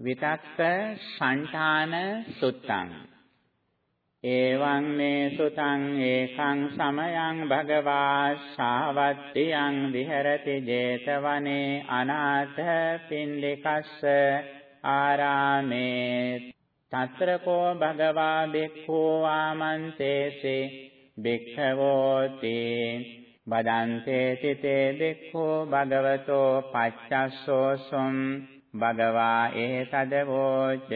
විතක්ක සංඨාන සුත්තං. එවං මේ සුතං ඒකං සමයං භගවා ශාවත්තියං විහෙරති 제තවනේ අනාථ පින්ඩිකස්ස ආරාමේ. తත්‍රකෝ භගවා බික්ඛෝ ආමන්තේසේ භික්ඛවෝති බදන්තේ තිතේ බික්ඛෝ භගවතෝ පච්චස්සෝසුම් භගවා ඒතදවෝච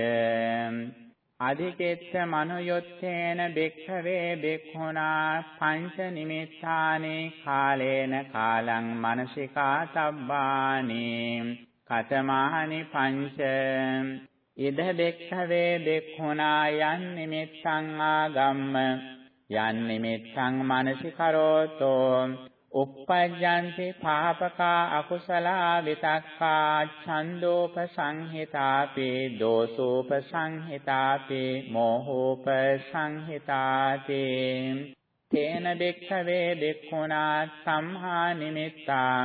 අධිචෙත්ත මනුයොත්තේන භික්ඛවේ භික්ඛුනා පංච නිමිත්තානේ කාලේන කාලං මනසිකා තබ්බානි. කතමානි පංච. ඉද භික්ඛවේ භික්ඛුනා යන් නිමිත්තං ආගම්ම. යන් නිමිත්තං මනසිකරෝතෝ. Uppajjanti පාපකා අකුසලා විතක්කා ඡන්தோප සංහිතාපි දෝසෝප සංහිතාපි මෝහෝප සංහිතාති තේන බෙක්ඛවේ බෙක්ඛුනා සම්හා නිමිත්තා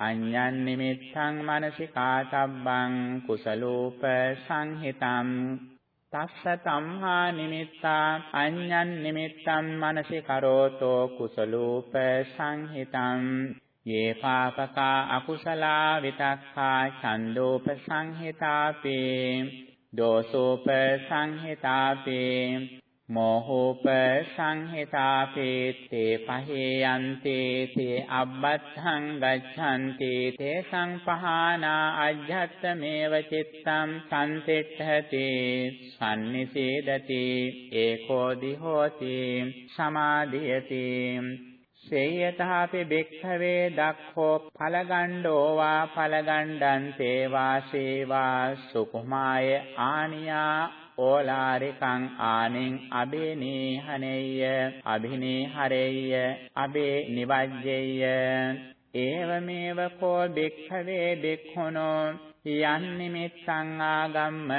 අඤ්ඤන් නිමිත්තං මනසිකාතබ්බං කුසලෝප සංහිතං තස්ස තම්හා නිමිත්තා අඤ්ඤන් නිමිත්තං මනසි කරෝතෝ කුසලූප සංහිතං. යේ පාපකා අකුසලා විතක්ඛා ඡන්தோප සංහිතාපේ දෝසෝප සංහිතාපේ. මෝහෝප සංහිතාපේත්තේ පහේයන්තේ තේ අබ්බත්ථං ගච්ඡanti තේ සංපහානා අජ්ජත්තමේව චිත්තං සම්තිට්ඨති සම්නිසේදති ඒකෝදි හෝති සමාධියති සේයතාපි භික්ඛවේ දක්ඛෝ ඵලගණ්ඩෝ වා ඵලගණ්ඩන්තේ වාසේවා සුකුමාය ආනියා ඕලාරිකං ආනෙන් අබේනීහනෙය්‍ය අභිනීහරෙය්‍ය අබේ නිවජ්ජෙය්‍ය ඒවමේව කෝ භික්ඛවේ භික්ඛුනෝ යන් නිමිත්තං ආගම්ම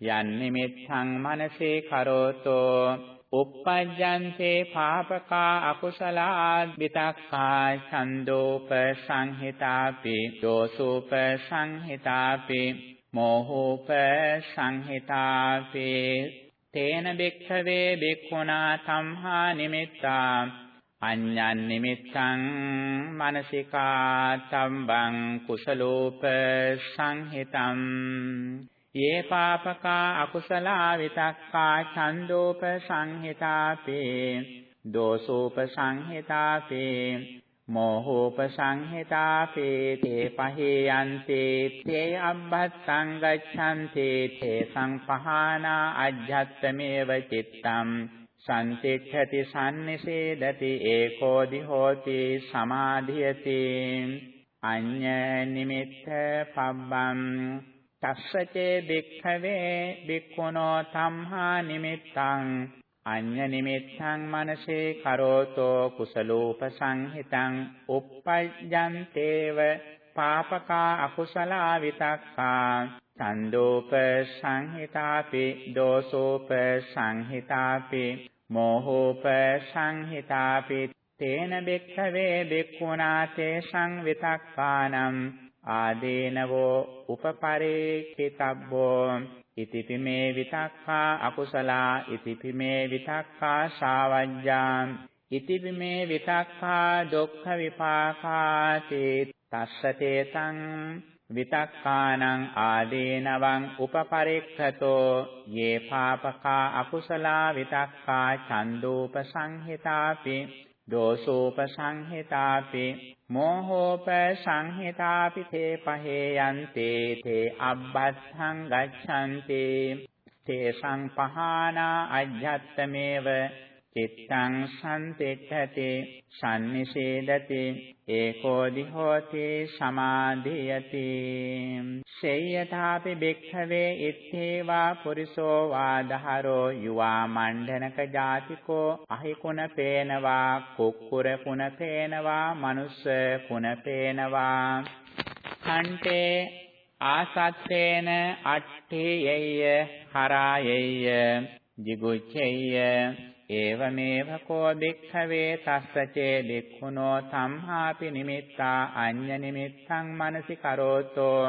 යන් නිමිත්තං මනසේ කරෝතෝ. uppajjante පාපකා අකුසලා විතක්කා ඡන්தோප සංහිතාපි දෝසෝප සංහිතාපි. මෝහෝප සංහිතාපේ තේන බික්ඛවේ බික්ඛුනා සම්හා නිමිත්තා අඤ්ඤන් නිමිත්තං මානසිකා තම්බං කුසලෝප සංහිතං යේ පාපකා අකුසලා විතක්කා ඡන්தோප සංහිතාපේ දෝසෝප සංහිතාපේ මෝහෝපසංහිතාපේ තේ පහේයන්තේ තේ අබ්බත්තං ගච්ඡන්තේ තේ සංපහානා අජ්ජත්තමේව චිත්තං සම්තික්ඛති සම්නිසේදති ඒකෝදි හෝති සමාධියති අඤ්ඤ නිමිත්ත පබ්බම් තස්සචේ භික්ඛවේ භික්ඛුනෝ තම්හා නිමිත්තං අඤ්ඤ නිමිත්තං මනසේ කරෝතෝ කුසලෝපසංහිතං uppajjantේව පාපකා අකුසලා විතක්කා ඡන්தோප සංහිතාපි දෝසෝප සංහිතාපි මෝහෝප සංහිතාපි තේන බෙක්ඛවේ බෙක්ඛුනා තේසං විතක්කානම් ආදීනවෝ උපපරේකිතබ්බෝ ඉතිපිමේ විතක්ඛා අකුසලා ඉතිපිමේ විතක්ඛා ශාවජ්ජා ඉතිපිමේ විතක්ඛා දුක්ඛ විපාකාති තස්සතේතං විතක්ඛානං ආදීනවං උපපරික්ඛතෝ යේ පාපකා අකුසලා විතක්ඛා ඡන්தோප සංහිතාපි දෝසෝපසංහිතාපි මෝහෝපසංහිතාපි තේ පහේයන්තේ තේ අබ්බත්ථං ගච්ඡන්ති තේ සංපහානා අජ්ජත්තමේව චිත්තං සම්තිඨති සම්නිසේදති ඒකෝදි හෝති සමාධියති. සේයථාපි භික්ඛවේ ඉත්තේවා පුරිසෝ වාදහරෝ යුවා මණ්ඩනක ජාතිකෝ අහිකුණ පේනවා කුක්කුර කුණ පේනවා මනුස්ස කුණ පේනවා. කන්ටේ ආසත්තේන අට්ඨේයය හරායය jiguccheyya ඒවමේව කෝ භික්ඛවේ තස්සචේ භික්ඛුනෝ සම්හාපි නිමිත්තා අඤ්ඤ නිමිත්තං මනසි කරෝතෝ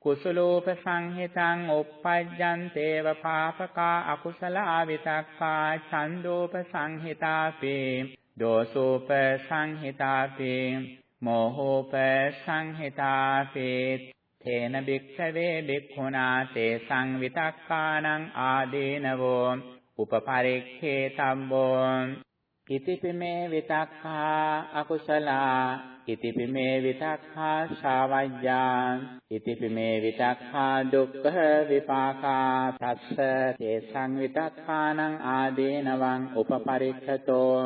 කුසලෝප සංහිතං uppajjantේව පාපකා අකුසලා විතක්කා ඡන්தோප සංහිතාපේ දෝසෝප සංහිතාපේ මෝහෝප සංහිතාපේ තේන භික්ඛවේ භික්ඛුනා තේ සංවිතක්කානං ආදීනවෝ උපපරික්ඛේ තම්බෝ ඉතිපිමේ විතක්ඛා අකුසලා ඉතිපිමේ විතක්ඛා ශාවජ්ජා ඉතිපිමේ විතක්ඛා දුක්ඛ විපාකා තස්ස තේසං විතක්ඛානං ආදීනවං උපපරික්ඛතෝ.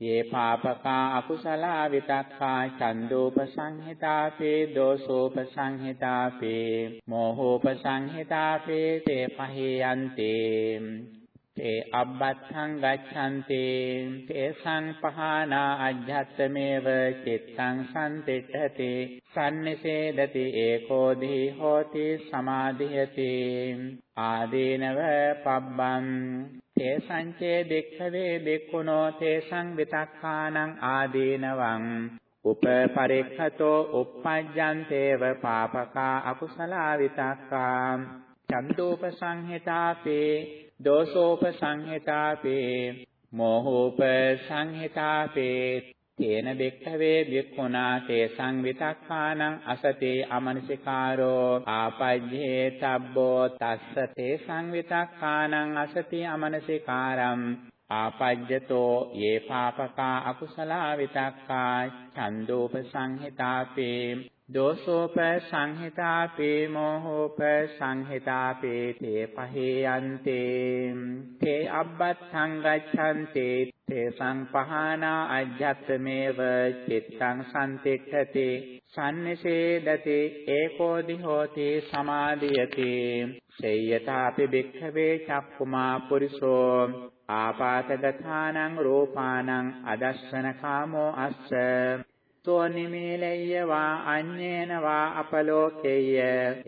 ये පාපකා අකුසලා විතක්කා චන්දෝප සංහිතාපේ දෝසෝප සංහිතාපේ මෝහෝප සංහිතාපේ තේ පහේයන්තේ තේ අබ්බත්තං ගච්ඡන්ති තේ සංපහානා අජ්ජත්තමේව චිත්තං සම්තිට්ඨති සම්නිසේදති ඒකෝ දී හෝති සමාධියති ආදීනව පබ්බං. තේ සංචේ දෙක්ඛවේ දෙක්ඛුනෝ තේ සංවිතක්ඛානං ආදීනවං. උපපරික්ඛතෝ uppajjantේව පාපකා අකුසලා විතක්කා. චන්දෝප සංහිතාපේ දෝසෝප සංහිතාපේ මෝහෝප සංහිතාපේ තේන බෙක්ඛවේ බික්ඛුනා තේ සංවිතක්ඛානං අසතේ අමනසිකාරෝ ආපජ්ජේ තබ්බෝ තස්ස තේ සංවිතක්ඛානං අසති අමනසිකාරම් ආපජ්ජතෝ යේ පාපකා අකුසලා විතක්කා ඡන්தோප සංහිතාපේ දෝසෝප සංහිතාපේ මෝහෝප සංහිතාපේ තේ පහේයන්තේ. තේ අබ්බත්තං ගච්ඡන්තේ තේ සංපහානා අජ්ජත්මේව චිත්තං සම්තික්ඛති සම්නිසේදති ඒකෝදි හෝති සමාධියති සේයතාපි භික්ඛවේ චක්කුමා පුරිසෝ. ආපාතගතානං රූපානං අදස්සන කාමෝ අස්ස. සෝ නිමේලය්‍ය වා අඤ්ඤේන වා අපලෝකේය।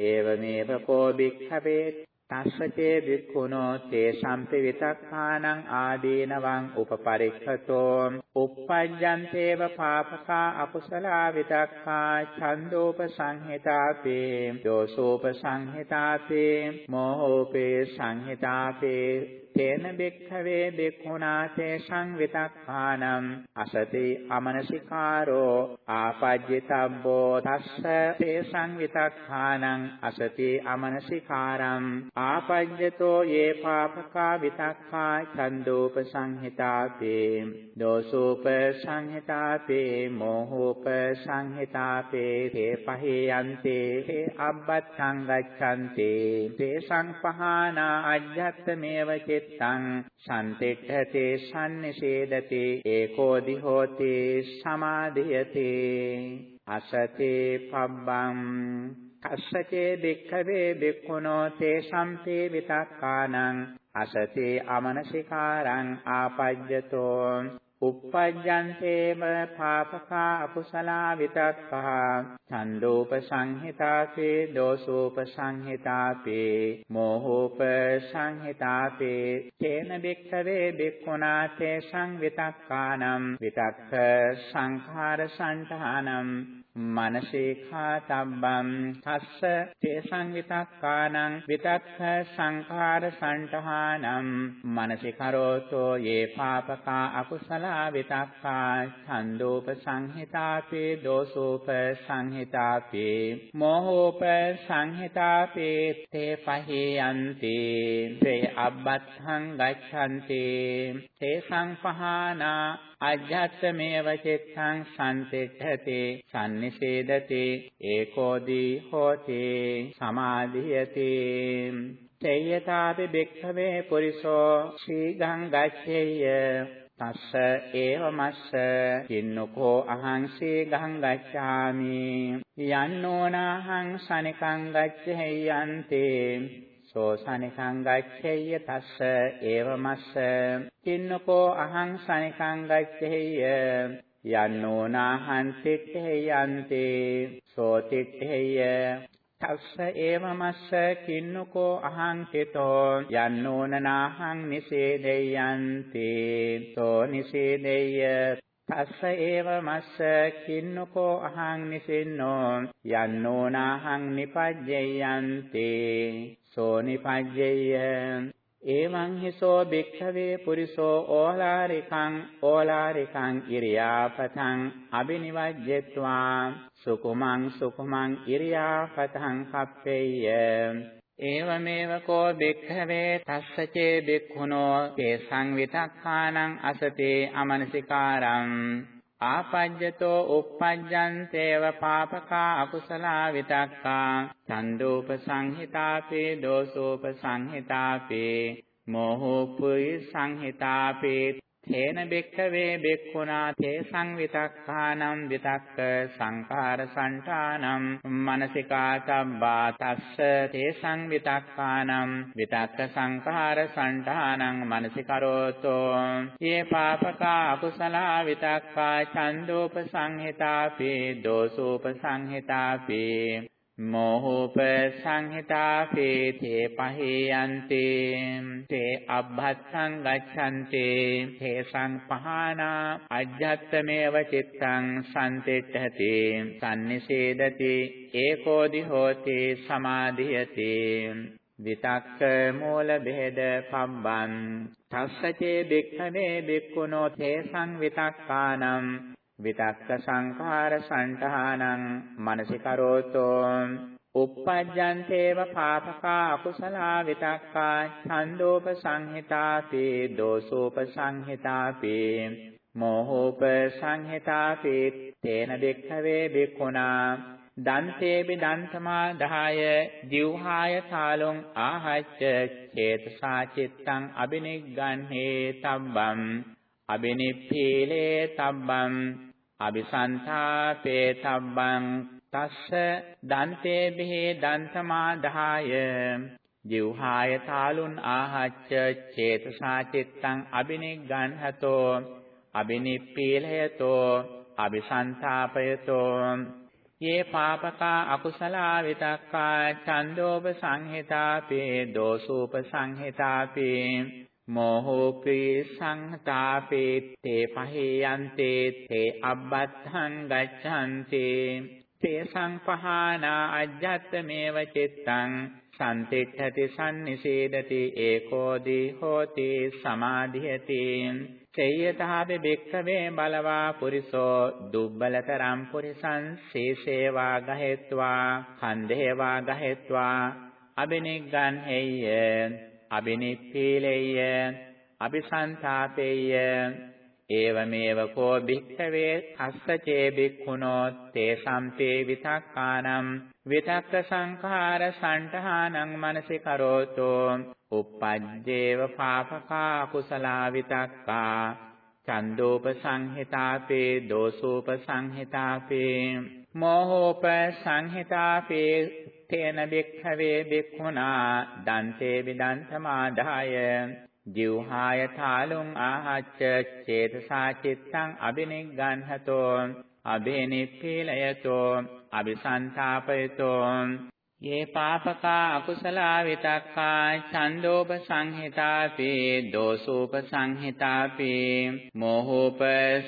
ඒවමේව කෝ භික්ඛවේ තස්සචේ භික්ඛුනෝ තේ සම්පි විතක්ඛානං ආදීනවං උපපරික්ඛතෝ। uppajjantේව පාපකා අකුසලා විතක්ඛා ඡන්தோප සංහිතාපේ දෝසෝප සංහිතාපේ මෝහෝපේ සංහිතාපේ। තේන බෙක්ඛවේ බෙක්ඛුනාතේ සංවිතක්ඛානම් අසති අමනසිකාරෝ ආපජ්ජිතබ්බෝ තස්ස තේ සංවිතක්ඛානං අසති අමනසිකාරම් ආපජ්ජතෝ යේ පාපකා විතක්ඛා ඡන්தோප සංහිතාපේ දෝසෝප සංහිතාපේ මෝහෝප සංහිතාපේ තේ පහේයන්තේ තේ අබ්බත්තං ගච්ඡන්තේ තේ සංපහානා අජ්ජත්තමේව චිත්ත චිත්තං සම්තිට්ඨති සම්නිෂේදති ඒකෝදි හෝති සමාධියති. අසති පබ්බං කස්සචේ භික්ඛවේ භික්ඛුනෝ තේ සම්පේ විතක්කානං අසති අමනසිකාරං ආපජ්ජතෝ. Uppajjantේම පාපකා අකුසලා විතක්කා ඡන්தோප සංහිතාපේ දෝසෝප සංහිතාපේ මෝහෝප සංහිතාපේ තේන බික්ඛවේ බික්ඛුනාතේ සංවිතක්කානම් විතක්ඛ සංඛාර සංඨානම් මනසේඛා තබ්බම් තස්ස තේ සංවිතක්කානං විතක්ඛ සංඛාර සංඨානම් මනසිකරෝතෝ යේ පාපකා අකුසලා විතක්කා ඡන්தோප සංහිතාපේ දෝසෝප සංහිතාපේ මෝහෝප සංහිතාපේ තේ පහේයන්ති තේ අබ්බත්තං ගච්ඡන්ති තේ සංපහානා අජ්ජත්මේව චිත්තං සම්තිට්ඨති සම්නිසේදති ඒකෝදී හෝති සමාධියති. තේයතාපි භික්ඛවේ පුරිසෝ ශ්‍රීගං ගච්ඡේය. තස්ස ඒවමස්ස කින්නකෝ අහං සීගං ගච්ඡාමි. යන්නෝනාහං සනිකං ගච්ඡේයන්තේ. සෝ සනිකං ගච්ඡේය තස්ස ඒවමස්ස කින්නකෝ අහං සනිකං ගච්ඡේය. යන්නෝනාහං තිට්ඨේයන්තේ සෝ තිට්ඨේය තස්ස ඒවමස්ස කින්නකෝ අහං හිතෝ යන්නෝනනාහං නිසේදෙයන්ති සෝ නිසේදෙය්‍ය තස්ස ඒව මස්ස කින්නකෝ අහං නිසින්නෝ යන්නෝනාහං නිපජ්ජයන්තේ සෝ නිපජ්ජය. එවං හිසෝ භික්ඛවේ පුරිසෝ ඕලාරිකං ඕලාරිකං ඉරියාපතං අබිනිවජ්ජත්වා සුකුමං සුකුමං ඉරියාපතං කප්පෙය්‍ය ඒවමේව කෝ භික්ඛවේ තස්සචේ භික්ඛුනෝ තේ සංවිතක්ඛානං අසතේ අමනසිකාරං ආපජ්ජතෝ uppajjantේව පාපකා අකුසලා විතක්කා චන්දෝප සංහිතාපේ දෝසෝප සංහිතාපේ මෝහෝපුයි සංහිතාපේ තේන බෙක්කවේ බෙක්ඛුනා තේ සංවිතක්ඛානම් විතක්ක සංඛාර සංඨානම් මනසිකාතබ්බා තස්ස තේ සංවිතක්ඛානම් විතක්ක සංඛාර සංඨානම් මනසිකරෝතෝ යේ පාපකා අකුසලා විතක්කා ඡන්தோප සංහිතාපේ දෝසෝප සංහිතාපේ මෝහෝප සංහිතාපේ තේ පහේයන්ති තේ අබ්බත්තං ගච්ඡන්ති තේ සංපහානා අජ්ජත්තමේව චිත්තං සම්තිට්ඨති සම්නිසේදති ඒකෝදි හෝති සමාධියති විතක්ක මූල බෙහෙද පබ්බන් තස්සචේ බික්ඛනේ බික්ඛුනෝ තේ සංවිතක්කානම් විතක්ක සංඛාර සංඨානං මනසිකරෝතෝ. uppajjanteva papaka akusala vitakka chandopa sanhitapi dosopa sanhitapi mohopa sanhitapi තේන දෙක්ඛවේ බික්ඛුනා දන්තේබි දන්තමා දහය ජීවහාය තාලොං ආහච්ච චේතසා චිත්තං අබිනිග්ගන්හේ තබ්බම් අබිනිප්පීලේ තබ්බම් අபிසන්තාපේ තබ්බං තස්ස දන්තේ බෙහේ දන්තමාදාය ජීවහාය තාලුන් ආහච්ච චේතසා චිත්තං අබිනිග්ගන්හතෝ අබිනිප්පීලයතෝ අபிසන්තාපයතෝ යේ පාපකා අකුසලා විතක්කා ඡන්தோප සංහිතාපේ දෝසෝප සංහිතාපේ මෝහෝපේ සංහතාපේ තේ පහේයන්තේ තේ අබ්බත්තං ගච්ඡන්තේ තේ සංපහානා අජ්ජත්තමේව චිත්තං සම්තිට්ඨති සම්නිසේදති ඒකෝදි හෝති සමාධියති සේයතාපි බික්ඛවේ බලවා පුරිසෝ දුබ්බලතරම් පුරිසං සීසේවා ගහෙත්වා ඛන්දේවා ගහෙත්වා අබිනිග්ගන් හෙය්‍ය අබිනිප්පීලෙය්‍ය අபிසන්තාපෙය්‍ය ඒවමේව කෝ භික්ඛවේ අස්සචේ භික්ඛුනෝ තේ සම්පේ විතක්කානම් විතක්ක සංඛාර සණ්ඨහානං මනසි කරෝතෝ uppajjeva පාපකා කුසලා විතක්කා චන්දෝප සංහිතාපේ දෝසෝප සංහිතාපේ මෝහෝප සංහිතාපේ තේන බික්ඛවේ බික්ඛුනා දන්තේ විදන්තමාදාය ජීවහාය තාලුං ආහච්ච චේතසා චිත්තං අබිනිග්ගන්හතෝ අබේනිප්පීලයතෝ අபிසන්තාපයතෝ යේ පාපකා අකුසලා විතක්කා ඡන්தோප සංහිතාපේ දෝසෝප සංහිතාපේ මෝහෝප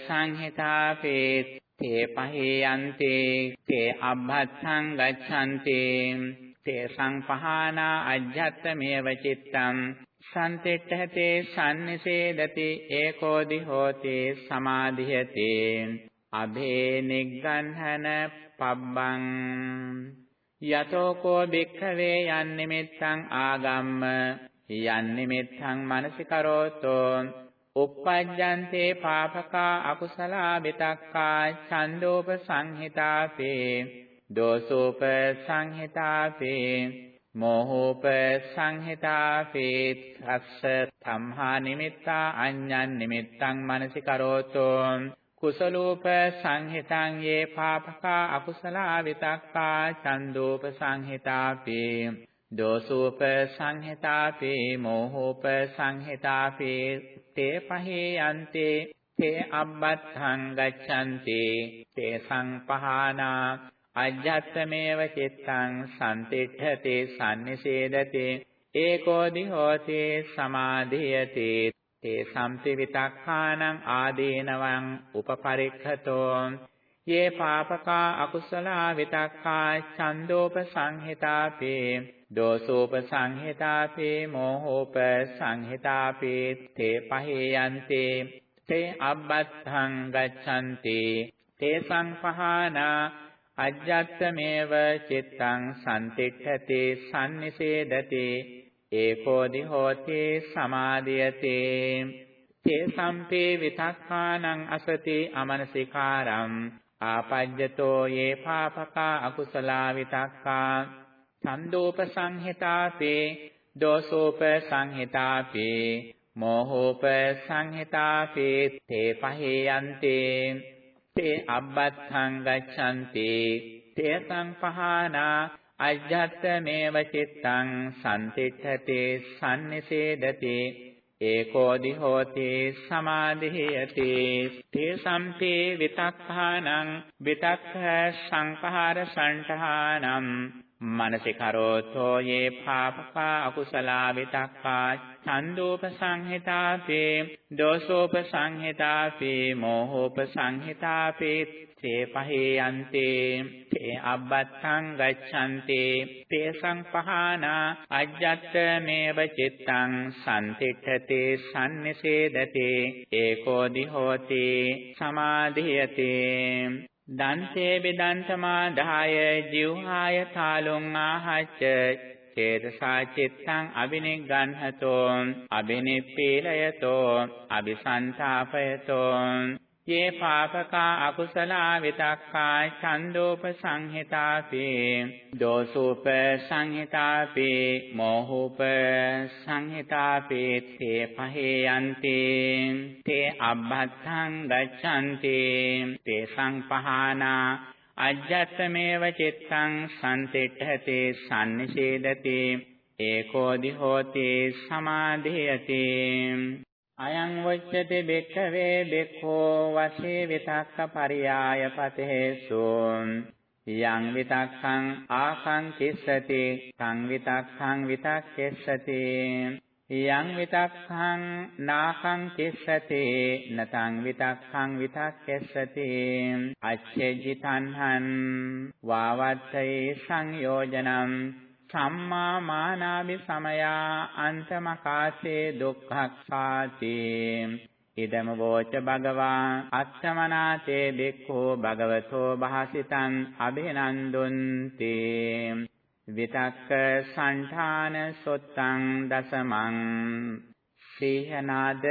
සංහිතාපේ තේ පහේයන්තේ තේ අබ්බත්තං ගච්ඡන්තේ තේ සංපහානා අජ්ජත්තමේව චිත්තං සම්තිට්ඨතේ සම්නිසේදති ඒකෝදි හෝති සමාධියති අභේ නිග්ගන්හන පබ්බං යතෝ කෝ භික්ඛවේ යන්නිමිත්තං ආගම්ම යන්නිමිත්තං මනසිකරෝතෝ uppajjante papaka akusala bitakka chandopa සංහිතාපේ දෝසෝප සංහිතාපේ මෝහෝප සංහිතාපේ අස්ස ධම්හා නිමිත්තා අඤ්ඤන් නිමිත්තං මනසි කරෝතෝ කුසලෝප සංහිතං යේ පාපකා අකුසලා විතක්කා චන්දෝප සංහිතාපේ දෝසෝප සංහිතාපේ මෝහෝප සංහිතාපේ තේ පහේ යන්තේ තේ අබ්බත්තං ගච්ඡන්ති තේ සංපහානා අජ්ජත්තමේව චිත්තං සම්තිට්ඨති සම්නිසේදති ඒකෝදි හෝති සමාධියති තේ සම්පි විතක්ඛානං ආදීනවං උපපරික්ඛතෝ යේ පාපකා අකුසලා විතක්ඛා ඡන්தோප සංහිතාපේ දෝසෝප සංහිතාපේ මෝහෝප සංහිතාපේ තේ පහේයන්තේ තේ අබ්බත්තං ගච්ඡanti තේ සංපහානා අජ්ජත්තමේව චිත්තං සම්තික්ඛති සම්නිසේදති ඒකෝදි හෝති සමාදියති තේ සම්පේ විතක්ඛානං අසති අමනසිකාරම් ආපජ්ජතෝ යේ පාපකා අකුසලා විතක්කා ඡන්தோප සංහිතාපේ දෝසෝප සංහිතාපේ මෝහෝප සංහිතාපේ තේ පහේයන්තේ තේ අබ්බත්තං ගච්ඡanti තේ සංපහානා අජ්ජත්තමේව චිත්තං සම්තිඨති සම්නිසේදති ඒකෝදි හෝති සමාධියති තේ සම්පේ විතක්ඛානං විතක්ඛ සංඛාර සංඨානම් මනසේ කරෝතෝ යේ පාපකා අකුසලා විතක්කා ඡන්தோප සංහිතාපේ දෝසෝප සංහිතාපේ මෝහෝප සංහිතාපේ තේ පහේයන්තේ තේ අබ්බත්තං ගච්ඡන්තේ තේ සංපහානා අජ්ජත්ත මේව චිත්තං සම්තිඨතේ සම්නිසේදතේ ඒකෝදි හෝති සමාධියතේ දන්තේ බෙදන්තමා දාය ජීවහාය තාලුං ආහච්ච චේතසා චිත්තං අබිනිග්ගන්හතෝ අබිනිප්පීලයතෝ අபிසන්තාපයතෝ. යේ පාපකා අකුසලා විතක්කා ඡන්தோප සංහිතාපේ දෝසෝප සංහිතාපේ මෝහෝප සංහිතාපේ තේ පහේ යන්ති තේ අබ්බත්තං ගච්ඡanti තේ සංපහානා අජ්ජත්තමේව චිත්තං සම්තිට්ඨති සම්නිෂේදති ඒකෝදි හෝති සමාධියති අයං වච්චති බෙක්ඛවේ බෙක්ඛෝ වශේ විතක්ක පරියාය පතේසු। යං විතක්ඛං ආකං කිස්සති සං විතක්ඛං විතක්කෙස්සති යං විතක්ඛං නාකං කිස්සති නතං විතක්ඛං විතක්කෙස්සති අච්ඡේජිතංහං වාවත්තේ සංයෝජනං සම්මා මානාවි සමයා අන්තමකාසේ දුක්ඛක්ඛාති ඉදම වෝච භගවා අත්තමනාතේ බික්ඛෝ භගවතෝ භාසිතං අභිනන්දුන්ති. විතක්ක සංඨාන සොත්තං දසමං. සීහනාද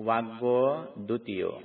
වග්ගෝ ဒ ුතියෝ